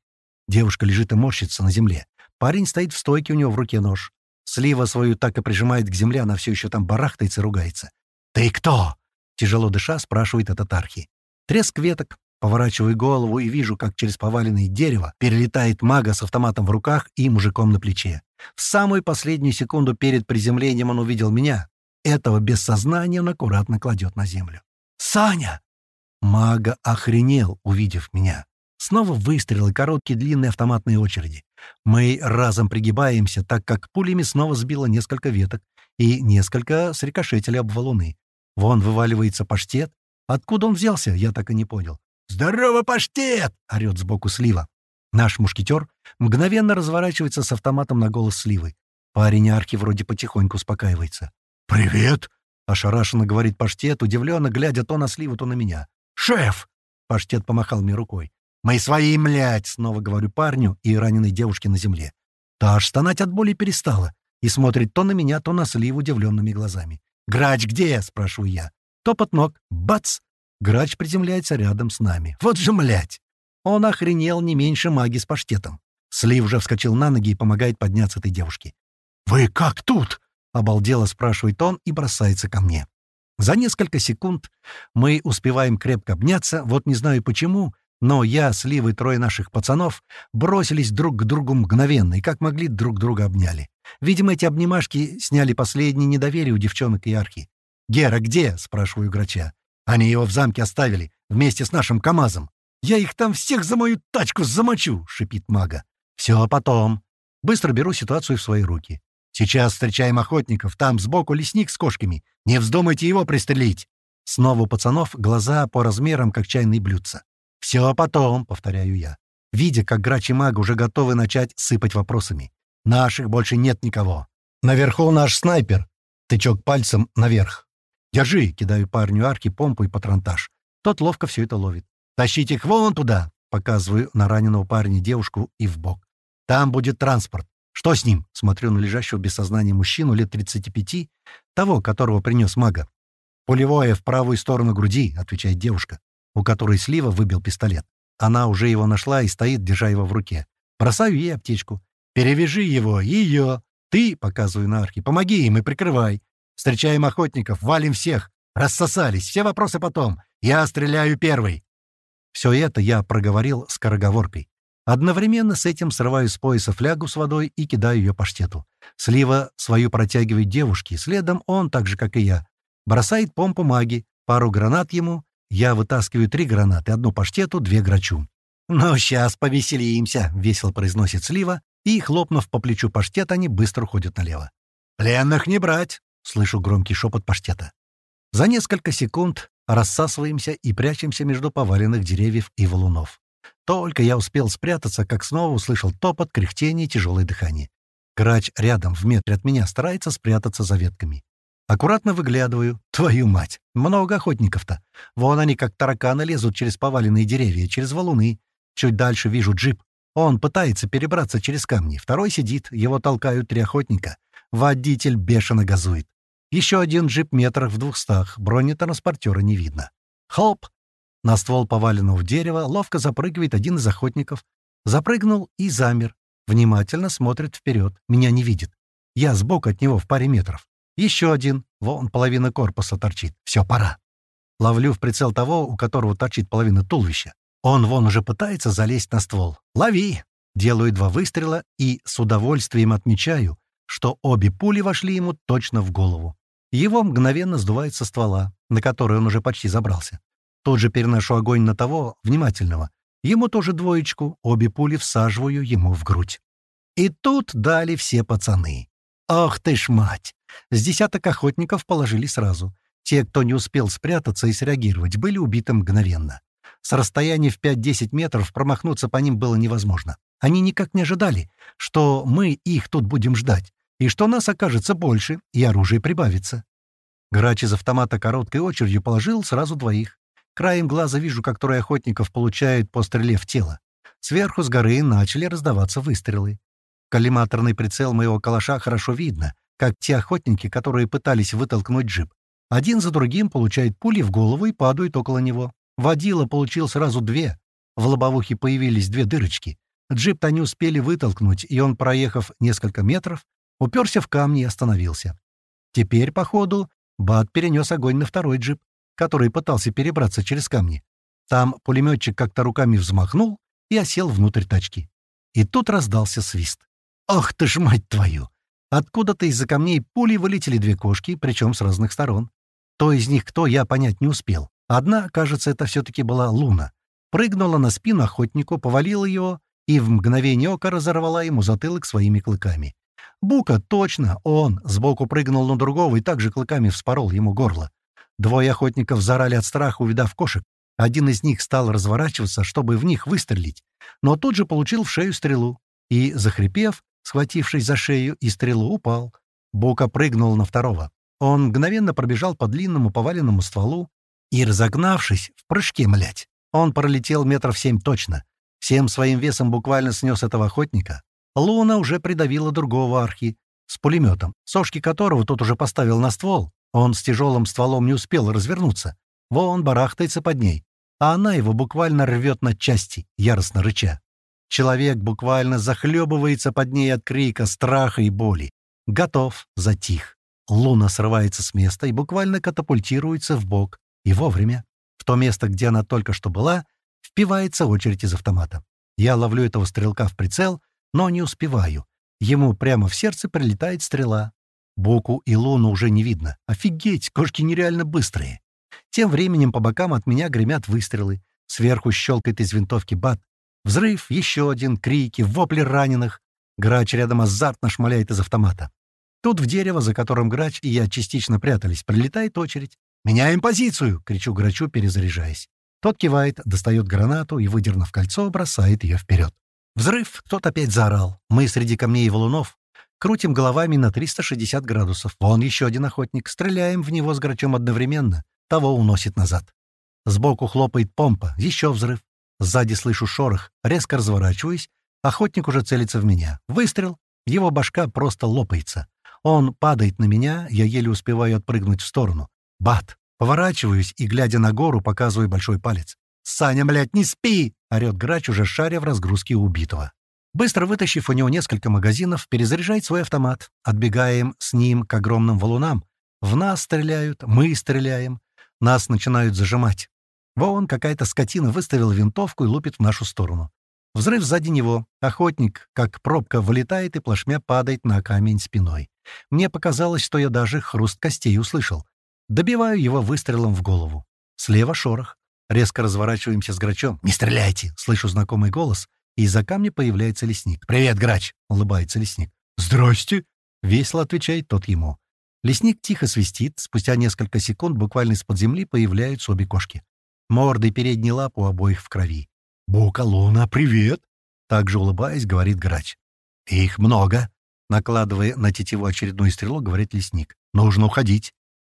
Девушка лежит и морщится на земле. Парень стоит в стойке, у него в руке нож. Слива свою так и прижимает к земле, она все еще там барахтается и ругается. «Ты кто?» — тяжело дыша спрашивает этот архи. Треск веток, Поворачиваю голову и вижу, как через поваленное дерево перелетает мага с автоматом в руках и мужиком на плече. В самую последнюю секунду перед приземлением он увидел меня. Этого без сознания он аккуратно кладет на землю. «Саня!» Мага охренел, увидев меня. Снова выстрелы, короткие длинные автоматные очереди. Мы разом пригибаемся, так как пулями снова сбило несколько веток и несколько срикошетили об валуны. Вон вываливается паштет. Откуда он взялся, я так и не понял. «Здорово, паштет!» — орёт сбоку слива. Наш мушкетер мгновенно разворачивается с автоматом на голос сливы. Парень арки вроде потихоньку успокаивается. «Привет!» — ошарашенно говорит паштет, удивленно глядя то на сливу, то на меня. «Шеф!» — паштет помахал мне рукой. «Мы свои, млять!» — снова говорю парню и раненой девушке на земле. Та аж стонать от боли перестала и смотрит то на меня, то на сливу удивленными глазами. «Грач где?» — спрашиваю я. Топот ног. Бац! Грач приземляется рядом с нами. Вот же, млять! Он охренел не меньше маги с паштетом. Слив уже вскочил на ноги и помогает подняться этой девушке. «Вы как тут?» — обалдело спрашивает он и бросается ко мне. За несколько секунд мы успеваем крепко обняться, вот не знаю почему, но я, Слив и трое наших пацанов бросились друг к другу мгновенно и как могли друг друга обняли. Видимо, эти обнимашки сняли последнее недоверие у девчонок и архи. «Гера, где?» — спрашиваю Грача. Они его в замке оставили, вместе с нашим КамАЗом. Я их там всех за мою тачку замочу!» — шипит мага. «Все потом». Быстро беру ситуацию в свои руки. «Сейчас встречаем охотников. Там сбоку лесник с кошками. Не вздумайте его пристрелить!» Снова у пацанов глаза по размерам, как чайные блюдца. «Все потом», — повторяю я, видя, как грач и мага уже готовы начать сыпать вопросами. «Наших больше нет никого. Наверху наш снайпер». Тычок пальцем наверх. «Держи!» — кидаю парню арки, помпу и патронтаж. Тот ловко все это ловит. «Тащите их вон туда!» — показываю на раненого парня девушку и в бок. «Там будет транспорт. Что с ним?» — смотрю на лежащего без сознания мужчину лет 35, того, которого принес мага. «Пулевое в правую сторону груди», — отвечает девушка, у которой слива выбил пистолет. Она уже его нашла и стоит, держа его в руке. Бросаю ей аптечку. «Перевяжи его, ее! Ты, — показываю на арки, — помоги им и прикрывай. Встречаем охотников, валим всех. Рассосались, все вопросы потом. Я стреляю первый. Все это я проговорил скороговоркой. Одновременно с этим срываю с пояса флягу с водой и кидаю ее паштету. Слива свою протягивает девушке, следом он, так же, как и я, бросает помпу маги, пару гранат ему, я вытаскиваю три гранаты, одну паштету, две грачу. «Ну, сейчас повеселимся», — весело произносит Слива, и, хлопнув по плечу паштет, они быстро уходят налево. «Пленных не брать!» — слышу громкий шепот паштета. За несколько секунд рассасываемся и прячемся между поваленных деревьев и валунов. Только я успел спрятаться, как снова услышал топот, кряхтение и тяжелое дыхание. Грач рядом, в метре от меня, старается спрятаться за ветками. Аккуратно выглядываю. Твою мать! Много охотников-то. Вон они, как тараканы, лезут через поваленные деревья, через валуны. Чуть дальше вижу джип. Он пытается перебраться через камни. Второй сидит, его толкают три охотника. Водитель бешено газует. Еще один джип метрах в двухстах. Бронетранспортера не видно. Хоп! На ствол поваленного дерева ловко запрыгивает один из охотников. Запрыгнул и замер. Внимательно смотрит вперед. Меня не видит. Я сбоку от него в паре метров. Еще один. Вон половина корпуса торчит. Все, пора. Ловлю в прицел того, у которого торчит половина туловища. Он вон уже пытается залезть на ствол. «Лови!» Делаю два выстрела и с удовольствием отмечаю, что обе пули вошли ему точно в голову. Его мгновенно сдувает со ствола, на который он уже почти забрался. Тут же переношу огонь на того, внимательного. Ему тоже двоечку, обе пули всаживаю ему в грудь. И тут дали все пацаны. Ох ты ж мать! С десяток охотников положили сразу. Те, кто не успел спрятаться и среагировать, были убиты мгновенно. С расстояния в 5-10 метров промахнуться по ним было невозможно. Они никак не ожидали, что мы их тут будем ждать, и что нас окажется больше, и оружие прибавится. Грач из автомата короткой очередью положил сразу двоих. Краем глаза вижу, как трое охотников получают по стреле в тело. Сверху с горы начали раздаваться выстрелы. Коллиматорный прицел моего калаша хорошо видно, как те охотники, которые пытались вытолкнуть джип. Один за другим получают пули в голову и падают около него. Водила получил сразу две. В лобовухе появились две дырочки. Джип-то не успели вытолкнуть, и он, проехав несколько метров, уперся в камни и остановился. Теперь, походу, Бат перенес огонь на второй джип, который пытался перебраться через камни. Там пулеметчик как-то руками взмахнул и осел внутрь тачки. И тут раздался свист. «Ох ты ж, мать твою!» Откуда-то из-за камней пули вылетели две кошки, причем с разных сторон. То из них кто, я понять не успел. Одна, кажется, это все-таки была Луна. Прыгнула на спину охотнику, повалила его и в мгновение ока разорвала ему затылок своими клыками. Бука, точно, он, сбоку прыгнул на другого и также клыками вспорол ему горло. Двое охотников зарали от страха, увидав кошек. Один из них стал разворачиваться, чтобы в них выстрелить, но тут же получил в шею стрелу и, захрипев, схватившись за шею и стрелу, упал. Бока прыгнул на второго. Он мгновенно пробежал по длинному поваленному стволу и, разогнавшись, в прыжке, млять, он пролетел метров семь точно. Всем своим весом буквально снес этого охотника. Луна уже придавила другого архи с пулеметом, сошки которого тот уже поставил на ствол. Он с тяжелым стволом не успел развернуться. Вон барахтается под ней, а она его буквально рвет на части, яростно рыча. Человек буквально захлебывается под ней от крика, страха и боли. Готов, затих. Луна срывается с места и буквально катапультируется в бок. И вовремя. В то место, где она только что была, впивается очередь из автомата. Я ловлю этого стрелка в прицел, но не успеваю. Ему прямо в сердце прилетает стрела. Боку и Луну уже не видно. Офигеть, кошки нереально быстрые. Тем временем по бокам от меня гремят выстрелы. Сверху щелкает из винтовки бат. Взрыв, еще один, крики, вопли раненых. Грач рядом азартно шмаляет из автомата. Тут в дерево, за которым грач и я частично прятались, прилетает очередь. «Меняем позицию!» — кричу грачу, перезаряжаясь. Тот кивает, достает гранату и, выдернув кольцо, бросает ее вперед. Взрыв, кто-то опять заорал. Мы среди камней и валунов. Крутим головами на 360 градусов. Вон еще один охотник. Стреляем в него с грачом одновременно. Того уносит назад. Сбоку хлопает помпа. Еще взрыв. Сзади слышу шорох, резко разворачиваюсь. Охотник уже целится в меня. Выстрел. Его башка просто лопается. Он падает на меня, я еле успеваю отпрыгнуть в сторону. Бат. Поворачиваюсь и, глядя на гору, показываю большой палец. «Саня, блядь, не спи!» — орёт грач, уже шаря в разгрузке убитого. Быстро вытащив у него несколько магазинов, перезаряжает свой автомат. Отбегаем с ним к огромным валунам. В нас стреляют, мы стреляем. Нас начинают зажимать. Вон какая-то скотина выставила винтовку и лупит в нашу сторону. Взрыв сзади него. Охотник, как пробка, вылетает и плашмя падает на камень спиной. Мне показалось, что я даже хруст костей услышал. Добиваю его выстрелом в голову. Слева шорох. Резко разворачиваемся с грачом. «Не стреляйте!» — слышу знакомый голос, из-за камня появляется лесник. «Привет, грач!» — улыбается лесник. «Здрасте!» — весело отвечает тот ему. Лесник тихо свистит, спустя несколько секунд буквально из-под земли появляются обе кошки. Морды и передние лапы у обоих в крови. «Бука, Луна, привет!» Также улыбаясь, говорит грач. «Их много!» Накладывая на тетиву очередную стрелу, говорит лесник. «Нужно уходить!»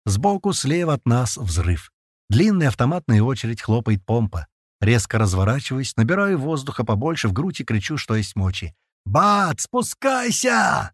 Сбоку, слева от нас взрыв. Длинная автоматная очередь хлопает помпа. Резко разворачиваюсь, набираю воздуха побольше в грудь и кричу, что есть мочи. «Бат, спускайся!»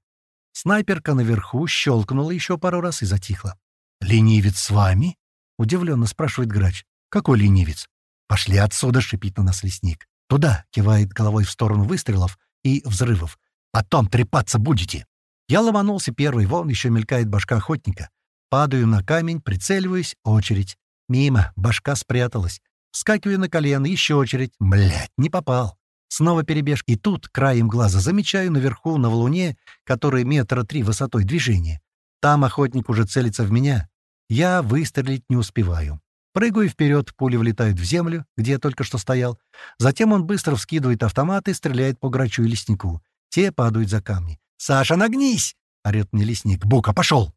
Снайперка наверху щелкнула еще пару раз и затихла. «Ленивец с вами?» — удивленно спрашивает грач. «Какой ленивец?» «Пошли отсюда!» — шипит на нас лесник. «Туда!» — кивает головой в сторону выстрелов и взрывов. «Потом трепаться будете!» Я ломанулся первый, вон еще мелькает башка охотника. Падаю на камень, прицеливаюсь, очередь. Мимо, башка спряталась. Вскакиваю на колено, еще очередь. Блядь, не попал. Снова перебежка. И тут, краем глаза, замечаю наверху, на валуне, который метра три высотой движения. Там охотник уже целится в меня. Я выстрелить не успеваю. Прыгаю вперед, пули влетают в землю, где я только что стоял. Затем он быстро вскидывает автомат и стреляет по грачу и леснику. Те падают за камни. «Саша, нагнись!» — орёт мне лесник. «Бука, пошел!»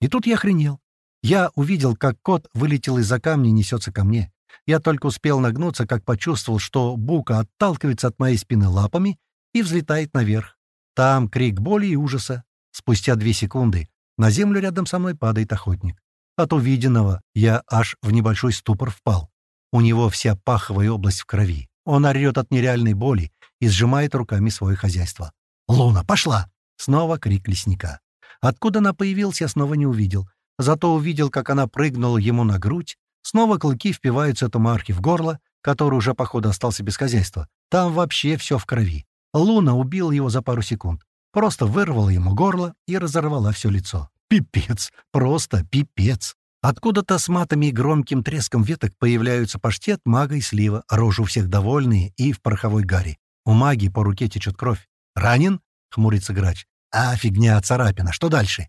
И тут я охренел. Я увидел, как кот вылетел из-за камня и несется ко мне. Я только успел нагнуться, как почувствовал, что Бука отталкивается от моей спины лапами и взлетает наверх. Там крик боли и ужаса. Спустя две секунды на землю рядом со мной падает охотник. От увиденного я аж в небольшой ступор впал. У него вся паховая область в крови. Он орёт от нереальной боли и сжимает руками свое хозяйство. «Луна, пошла!» Снова крик лесника. Откуда она появилась, я снова не увидел. Зато увидел, как она прыгнула ему на грудь. Снова клыки впиваются этому архи в горло, который уже, походу, остался без хозяйства. Там вообще все в крови. Луна убила его за пару секунд. Просто вырвала ему горло и разорвала все лицо. Пипец! Просто пипец! Откуда-то с матами и громким треском веток появляются паштет, мага и слива, рожи у всех довольные и в пороховой гаре. У маги по руке течет кровь. «Ранен?» — хмурится грач. «А, фигня, царапина. Что дальше?»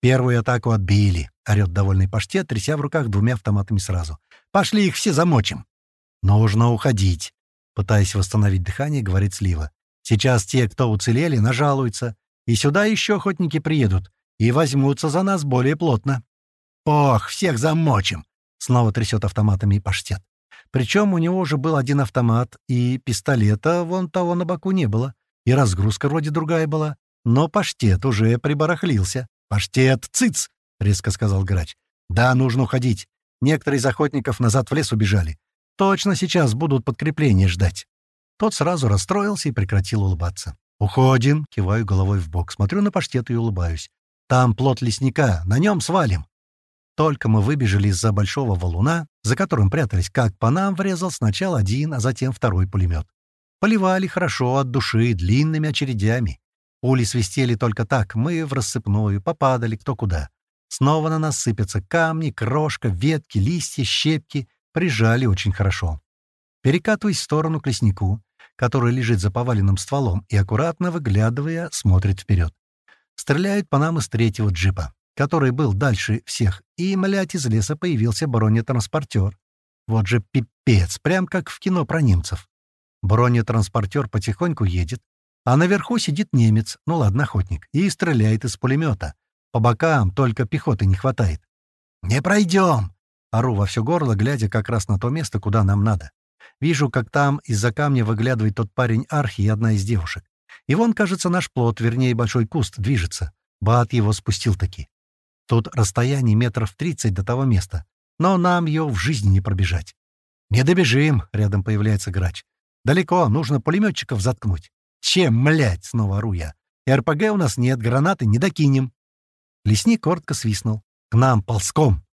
«Первую атаку отбили», — орёт довольный паштет, тряся в руках двумя автоматами сразу. «Пошли их все замочим». «Нужно уходить», — пытаясь восстановить дыхание, говорит Слива. «Сейчас те, кто уцелели, нажалуются, и сюда еще охотники приедут и возьмутся за нас более плотно. «Ох, всех замочим!» — снова трясет автоматами паштет. Причем у него уже был один автомат, и пистолета вон того на боку не было, и разгрузка вроде другая была, но паштет уже прибарахлился. «Паштет, цыц!» — резко сказал грач. «Да, нужно уходить. Некоторые из охотников назад в лес убежали. Точно сейчас будут подкрепления ждать». Тот сразу расстроился и прекратил улыбаться. «Уходим!» — киваю головой в бок, смотрю на паштет и улыбаюсь. Там плод лесника, на нем свалим. Только мы выбежали из-за большого валуна, за которым прятались, как по нам врезал сначала один, а затем второй пулемет. Поливали хорошо, от души, длинными очередями. Пули свистели только так, мы в рассыпную, попадали кто куда. Снова на нас сыпятся камни, крошка, ветки, листья, щепки. Прижали очень хорошо. Перекатываясь в сторону к леснику, который лежит за поваленным стволом и, аккуратно выглядывая, смотрит вперед. Стреляют по нам из третьего джипа, который был дальше всех, и, млять, из леса появился бронетранспортер. Вот же пипец, прям как в кино про немцев. Бронетранспортер потихоньку едет, а наверху сидит немец, ну ладно, охотник, и стреляет из пулемета. По бокам только пехоты не хватает. «Не пройдем!» — ору во все горло, глядя как раз на то место, куда нам надо. Вижу, как там из-за камня выглядывает тот парень Архи и одна из девушек. И вон, кажется, наш плод, вернее, большой куст, движется. Бат его спустил таки. Тут расстояние метров тридцать до того места. Но нам ее в жизни не пробежать. «Не добежим», — рядом появляется грач. «Далеко, нужно пулеметчиков заткнуть». «Чем, млять?» — снова ору я. «РПГ у нас нет, гранаты не докинем». Лесник коротко свистнул. «К нам ползком».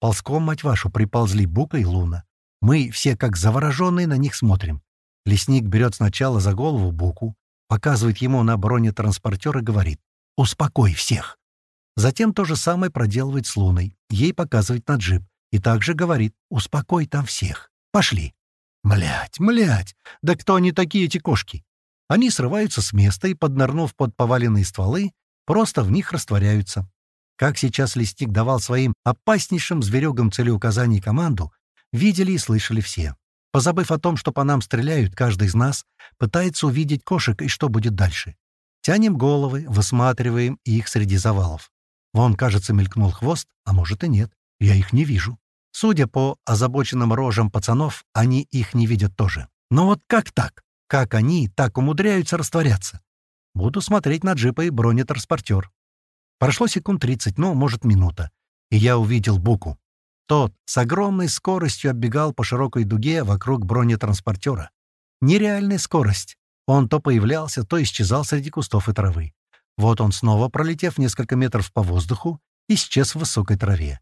Ползком, мать вашу, приползли Бука и Луна. Мы все как завороженные на них смотрим. Лесник берет сначала за голову Буку, показывает ему на бронетранспортер и говорит «Успокой всех». Затем то же самое проделывает с Луной, ей показывает на джип и также говорит «Успокой там всех, пошли». Млять, млять! Да кто они такие, эти кошки? Они срываются с места и, поднырнув под поваленные стволы, просто в них растворяются. Как сейчас листик давал своим опаснейшим зверюгам целеуказаний команду, видели и слышали все. Позабыв о том, что по нам стреляют, каждый из нас пытается увидеть кошек и что будет дальше. Тянем головы, высматриваем их среди завалов. Вон, кажется, мелькнул хвост, а может и нет. Я их не вижу. Судя по озабоченным рожам пацанов, они их не видят тоже. Но вот как так? Как они так умудряются растворяться? Буду смотреть на джипа и бронетранспортер. Прошло секунд 30, ну, может, минута. И я увидел Буку. Тот с огромной скоростью оббегал по широкой дуге вокруг бронетранспортера. Нереальная скорость. Он то появлялся, то исчезал среди кустов и травы. Вот он снова, пролетев несколько метров по воздуху, исчез в высокой траве.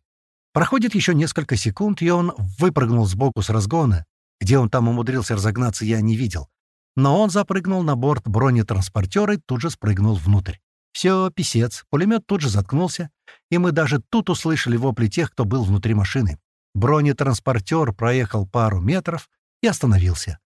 Проходит еще несколько секунд, и он выпрыгнул сбоку с разгона. Где он там умудрился разогнаться, я не видел. Но он запрыгнул на борт бронетранспортера и тут же спрыгнул внутрь. Все, писец, пулемет тут же заткнулся, и мы даже тут услышали вопли тех, кто был внутри машины. Бронетранспортер проехал пару метров и остановился.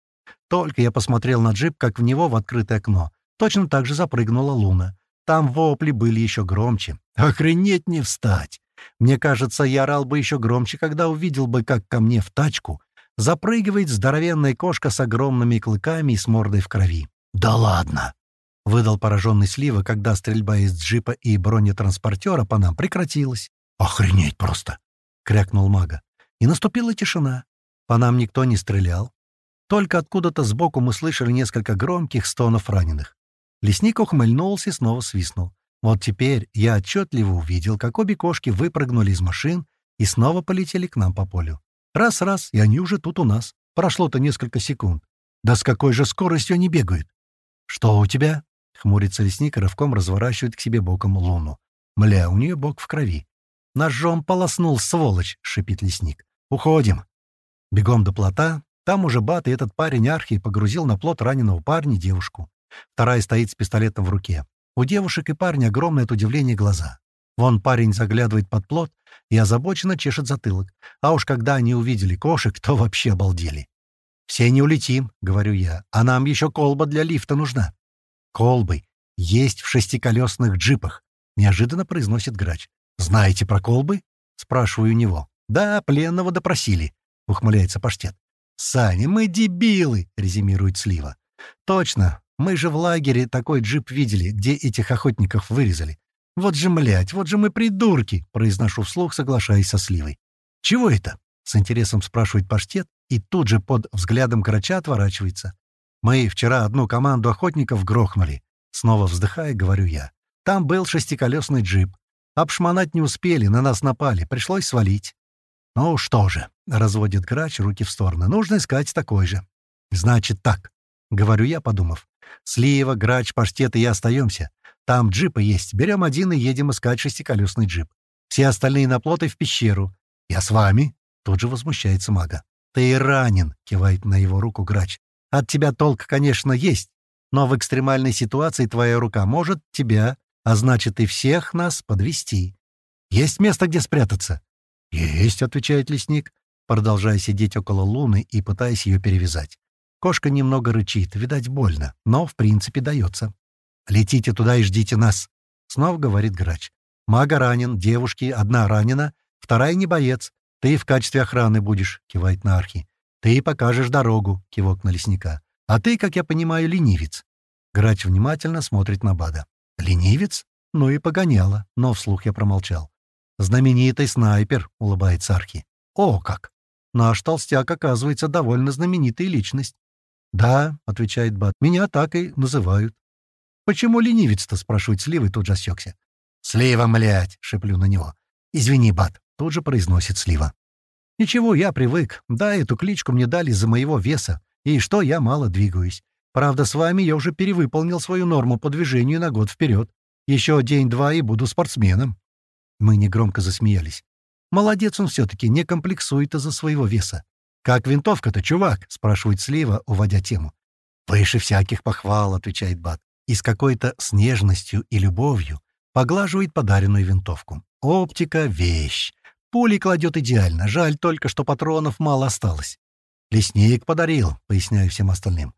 Только я посмотрел на джип, как в него в открытое окно. Точно так же запрыгнула Луна. Там вопли были еще громче. Охренеть не встать! Мне кажется, я орал бы еще громче, когда увидел бы, как ко мне в тачку запрыгивает здоровенная кошка с огромными клыками и с мордой в крови. «Да ладно!» — выдал пораженный Слива, когда стрельба из джипа и бронетранспортера по нам прекратилась. «Охренеть просто!» — крякнул мага. И наступила тишина. По нам никто не стрелял. Только откуда-то сбоку мы слышали несколько громких стонов раненых. Лесник ухмыльнулся и снова свистнул. Вот теперь я отчетливо увидел, как обе кошки выпрыгнули из машин и снова полетели к нам по полю. Раз-раз, и они уже тут у нас. Прошло-то несколько секунд. Да с какой же скоростью они бегают? «Что у тебя?» — хмурится лесник и рывком разворачивает к себе боком луну. «Мля, у нее бок в крови». «Ножом полоснул, сволочь!» — шипит лесник. «Уходим!» Бегом до плота. Там уже Бат и этот парень Архи погрузил на плот раненого парня девушку. Вторая стоит с пистолетом в руке. У девушек и парня огромное от удивления глаза. Вон парень заглядывает под плот и озабоченно чешет затылок. А уж когда они увидели кошек, то вообще обалдели. «Все не улетим», — говорю я, — «а нам еще колба для лифта нужна». «Колбы есть в шестиколесных джипах», — неожиданно произносит грач. «Знаете про колбы?» — спрашиваю у него. «Да, пленного допросили», — ухмыляется паштет. «Саня, мы дебилы», — резюмирует Слива. «Точно, мы же в лагере такой джип видели, где этих охотников вырезали. Вот же, млять, вот же мы придурки!» — произношу вслух, соглашаясь со Сливой. «Чего это?» — с интересом спрашивает паштет, и тут же под взглядом грача отворачивается. «Мы вчера одну команду охотников грохнули». Снова вздыхая, говорю я. «Там был шестиколесный джип. Обшмонать не успели, на нас напали, пришлось свалить». «Ну что же», — разводит грач руки в стороны, — «нужно искать такой же». «Значит так», — говорю я, подумав. Слива, грач, паштет и я остаемся. Там джипы есть. Берем один и едем искать шестиколесный джип. Все остальные на плот и в пещеру. Я с вами. Тут же возмущается мага. Ты ранен, кивает на его руку грач. От тебя толк, конечно, есть. Но в экстремальной ситуации твоя рука может тебя, а значит и всех нас подвести. Есть место, где спрятаться? Есть, отвечает лесник, продолжая сидеть около луны и пытаясь ее перевязать. Кошка немного рычит, видать, больно, но, в принципе, дается. «Летите туда и ждите нас», — снова говорит грач. «Мага ранен, девушки, одна ранена, вторая не боец. Ты в качестве охраны будешь», — кивает на архи. «Ты покажешь дорогу», — кивок на лесника. «А ты, как я понимаю, ленивец». Грач внимательно смотрит на Бада. «Ленивец? Ну и погоняло», но вслух я промолчал. «Знаменитый снайпер», — улыбается Архи. «О, как! Наш толстяк, оказывается, довольно знаменитая личность. «Да», — отвечает Бат, — «меня так и называют». «Почему ленивец-то?» — спрашивает Слива и тут же осекся. «Слива, млять!» — шеплю на него. «Извини, Бат», — тут же произносит Слива. «Ничего, я привык. Да, эту кличку мне дали из-за моего веса. И что, я мало двигаюсь. Правда, с вами я уже перевыполнил свою норму по движению на год вперед. Еще день-два и буду спортсменом». Мы негромко засмеялись. Молодец он все-таки, не комплексует из-за своего веса. «Как винтовка-то, чувак?» — спрашивает Слива, уводя тему. «Выше всяких похвал», — отвечает Бат. И с какой-то снежностью и любовью поглаживает подаренную винтовку. «Оптика — вещь. Пули кладет идеально. Жаль только, что патронов мало осталось. «Лесник подарил», — поясняю всем остальным.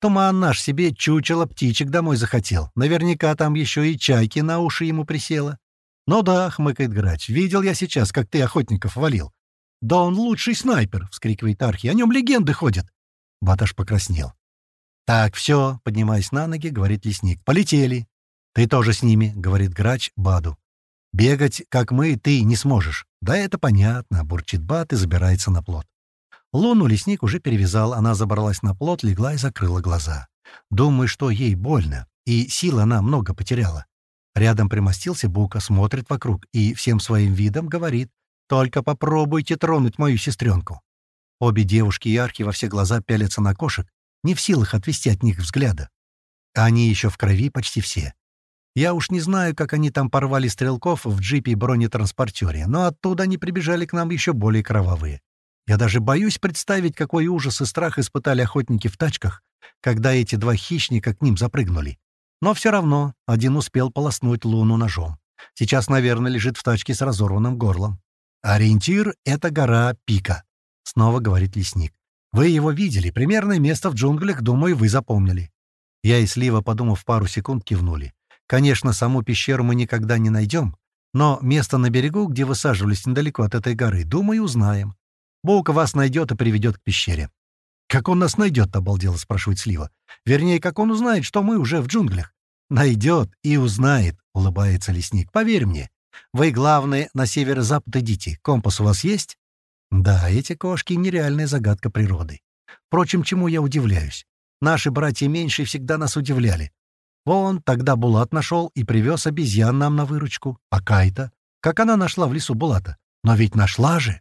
«Туман наш себе чучело птичек домой захотел. Наверняка там еще и чайки на уши ему присела». «Ну да», — хмыкает грач, — «видел я сейчас, как ты охотников валил». «Да он лучший снайпер!» — вскрикивает Архи. «О нем легенды ходят!» Баташ покраснел. «Так, все», — поднимаясь на ноги, говорит лесник. «Полетели». «Ты тоже с ними», — говорит грач Баду. «Бегать, как мы, ты не сможешь». «Да это понятно», — бурчит Бат и забирается на плот. Луну лесник уже перевязал, она забралась на плот, легла и закрыла глаза. Думаю, что ей больно, и сил она много потеряла. Рядом примостился Бука, смотрит вокруг и всем своим видом говорит «Только попробуйте тронуть мою сестренку». Обе девушки и архи во все глаза пялятся на кошек, не в силах отвести от них взгляда. Они еще в крови почти все. Я уж не знаю, как они там порвали стрелков в джипе и бронетранспортере, но оттуда они прибежали к нам еще более кровавые. Я даже боюсь представить, какой ужас и страх испытали охотники в тачках, когда эти два хищника к ним запрыгнули. Но все равно один успел полоснуть Луну ножом. Сейчас, наверное, лежит в тачке с разорванным горлом. «Ориентир — это гора Пика», — снова говорит лесник. «Вы его видели. Примерное место в джунглях, думаю, вы запомнили». Я и Слива, подумав пару секунд, кивнули. Конечно, саму пещеру мы никогда не найдем, но место на берегу, где высаживались недалеко от этой горы, думаю, узнаем. Боука вас найдет и приведет к пещере. «Как он нас найдет?» — обалдело спрашивает Слива. «Вернее, как он узнает, что мы уже в джунглях?» «Найдет и узнает», — улыбается лесник. «Поверь мне. Вы, главное, на северо-запад идите. Компас у вас есть?» «Да, эти кошки — нереальная загадка природы. Впрочем, чему я удивляюсь? Наши братья меньше всегда нас удивляли. Вон, тогда Булат нашел и привез обезьян нам на выручку. А Кайта? Как она нашла в лесу Булата? Но ведь нашла же!»